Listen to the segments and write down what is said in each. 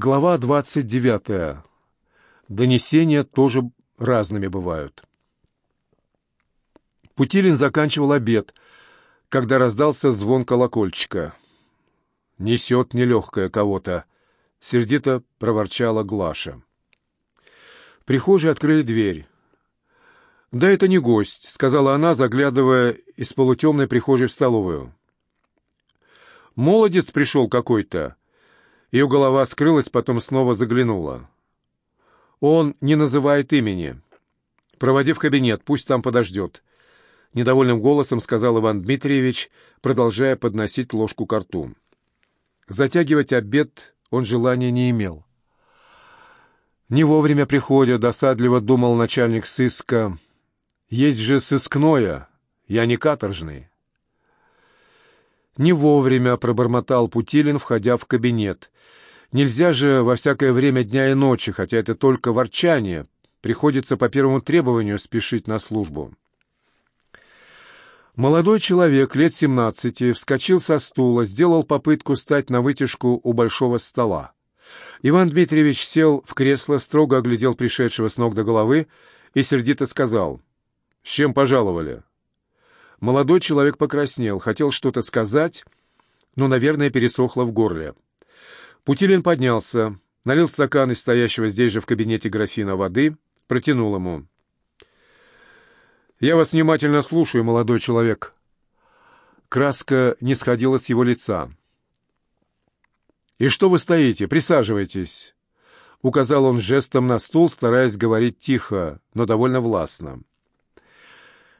Глава 29. Донесения тоже разными бывают. Путилин заканчивал обед, когда раздался звон колокольчика. «Несет нелегкое кого-то», — сердито проворчала Глаша. В прихожей открыли дверь. «Да это не гость», — сказала она, заглядывая из полутемной прихожей в столовую. «Молодец пришел какой-то», ее голова скрылась, потом снова заглянула. «Он не называет имени. Проводи в кабинет, пусть там подождет», — недовольным голосом сказал Иван Дмитриевич, продолжая подносить ложку к рту. Затягивать обед он желания не имел. Не вовремя приходя, досадливо думал начальник сыска. «Есть же сыскное, я не каторжный». Не вовремя пробормотал Путилин, входя в кабинет. Нельзя же во всякое время дня и ночи, хотя это только ворчание. Приходится по первому требованию спешить на службу. Молодой человек, лет семнадцати, вскочил со стула, сделал попытку стать на вытяжку у большого стола. Иван Дмитриевич сел в кресло, строго оглядел пришедшего с ног до головы и сердито сказал, «С чем пожаловали?» Молодой человек покраснел, хотел что-то сказать, но, наверное, пересохло в горле. Путилин поднялся, налил стакан из стоящего здесь же в кабинете графина воды, протянул ему. «Я вас внимательно слушаю, молодой человек». Краска не сходила с его лица. «И что вы стоите? Присаживайтесь!» Указал он жестом на стул, стараясь говорить тихо, но довольно властно.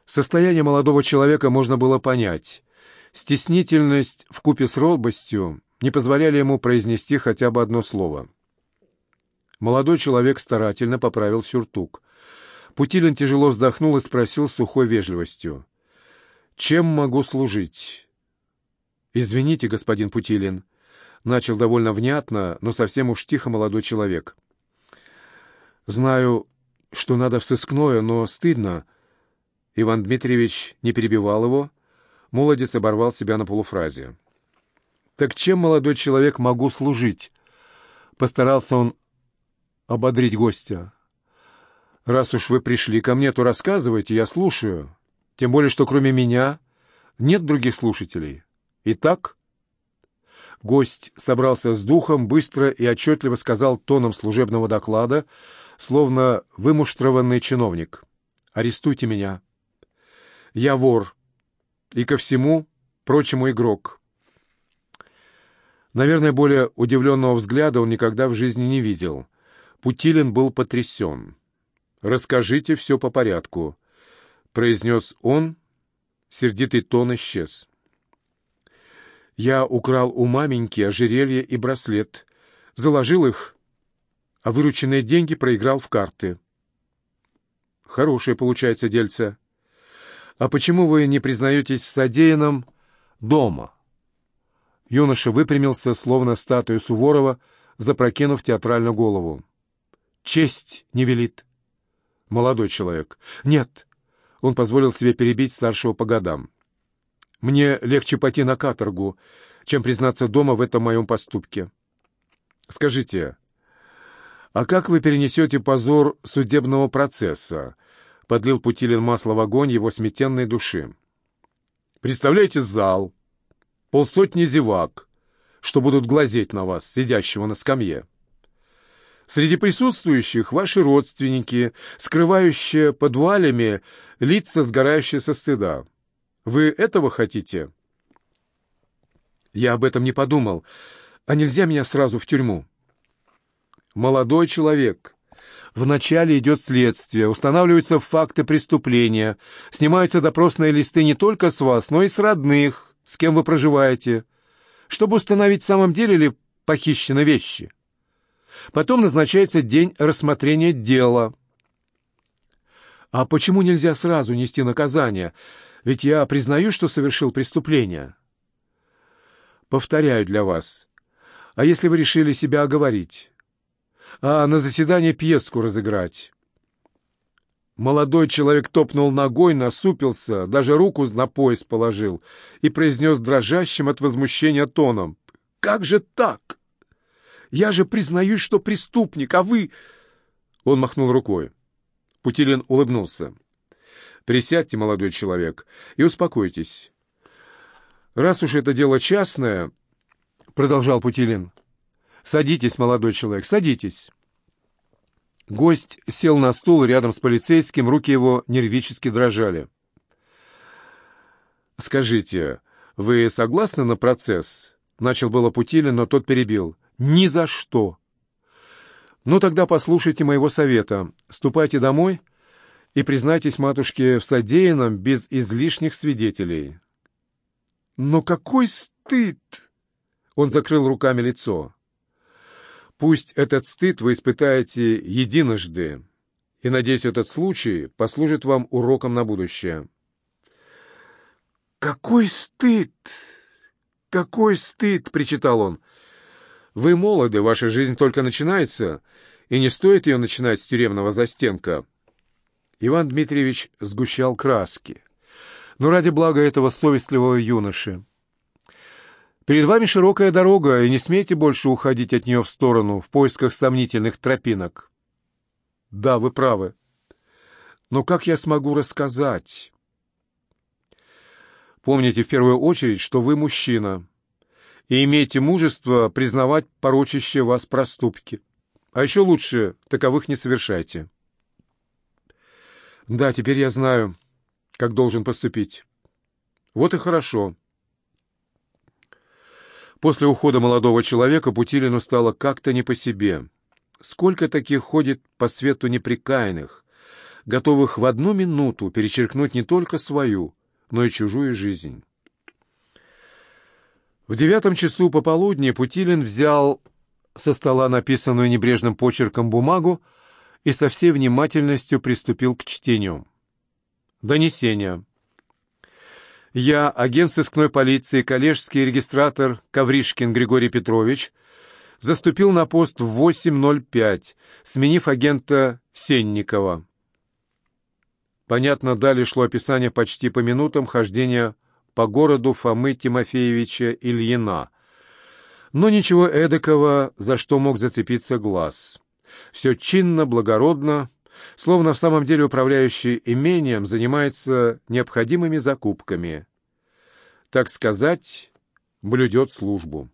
Состояние молодого человека можно было понять. Стеснительность вкупе с робостью не позволяли ему произнести хотя бы одно слово. Молодой человек старательно поправил сюртук. Путилин тяжело вздохнул и спросил с сухой вежливостью. «Чем могу служить?» «Извините, господин Путилин», — начал довольно внятно, но совсем уж тихо молодой человек. «Знаю, что надо в сыскное, но стыдно». Иван Дмитриевич не перебивал его. Молодец оборвал себя на полуфразе. «Так чем, молодой человек, могу служить?» Постарался он ободрить гостя. «Раз уж вы пришли ко мне, то рассказывайте, я слушаю. Тем более, что кроме меня нет других слушателей. Итак...» Гость собрался с духом, быстро и отчетливо сказал тоном служебного доклада, словно вымуштрованный чиновник. «Арестуйте меня. Я вор. И ко всему прочему игрок. Наверное, более удивленного взгляда он никогда в жизни не видел. Путилин был потрясен. «Расскажите все по порядку», — произнес он. Сердитый тон исчез. «Я украл у маменьки ожерелье и браслет, заложил их, а вырученные деньги проиграл в карты». «Хорошее получается дельце». «А почему вы не признаетесь в содеянном дома?» Юноша выпрямился, словно статуя Суворова, запрокинув театральную голову. «Честь не велит». «Молодой человек». «Нет». Он позволил себе перебить старшего по годам. «Мне легче пойти на каторгу, чем признаться дома в этом моем поступке. Скажите, а как вы перенесете позор судебного процесса, подлил Путилин масло в огонь его сметенной души. «Представляете зал, полсотни зевак, что будут глазеть на вас, сидящего на скамье. Среди присутствующих ваши родственники, скрывающие под вуалями лица, сгорающие со стыда. Вы этого хотите?» «Я об этом не подумал. А нельзя меня сразу в тюрьму?» «Молодой человек», Вначале идет следствие, устанавливаются факты преступления, снимаются допросные листы не только с вас, но и с родных, с кем вы проживаете, чтобы установить в самом деле ли похищены вещи. Потом назначается день рассмотрения дела. А почему нельзя сразу нести наказание? Ведь я признаю, что совершил преступление. Повторяю для вас. А если вы решили себя оговорить? А на заседание пьеску разыграть. Молодой человек топнул ногой, насупился, даже руку на пояс положил и произнес дрожащим от возмущения тоном. «Как же так? Я же признаюсь, что преступник, а вы...» Он махнул рукой. Путилин улыбнулся. «Присядьте, молодой человек, и успокойтесь. Раз уж это дело частное, — продолжал Путилин, — садитесь, молодой человек, садитесь». Гость сел на стул рядом с полицейским, руки его нервически дрожали. «Скажите, вы согласны на процесс?» — начал было Путилин, но тот перебил. «Ни за что!» «Ну тогда послушайте моего совета. Ступайте домой и признайтесь матушке в содеянном без излишних свидетелей». «Но какой стыд!» Он закрыл руками лицо. Пусть этот стыд вы испытаете единожды, и, надеюсь, этот случай послужит вам уроком на будущее. «Какой стыд! Какой стыд!» — причитал он. «Вы молоды, ваша жизнь только начинается, и не стоит ее начинать с тюремного застенка». Иван Дмитриевич сгущал краски. Но ради блага этого совестливого юноши Перед вами широкая дорога, и не смейте больше уходить от нее в сторону, в поисках сомнительных тропинок. Да, вы правы. Но как я смогу рассказать? Помните в первую очередь, что вы мужчина, и имейте мужество признавать порочащие вас проступки. А еще лучше таковых не совершайте. Да, теперь я знаю, как должен поступить. Вот и хорошо. После ухода молодого человека Путилину стало как-то не по себе. Сколько таких ходит по свету неприкаянных, готовых в одну минуту перечеркнуть не только свою, но и чужую жизнь. В девятом часу пополудни Путилин взял со стола написанную небрежным почерком бумагу и со всей внимательностью приступил к чтению. Донесение. Я, агент сыскной полиции, коллежский регистратор Ковришкин Григорий Петрович, заступил на пост в 8.05, сменив агента Сенникова. Понятно, далее шло описание почти по минутам хождения по городу Фомы Тимофеевича Ильина. Но ничего эдакого, за что мог зацепиться глаз. Все чинно, благородно, словно в самом деле управляющий имением занимается необходимыми закупками. Так сказать, блюдет службу.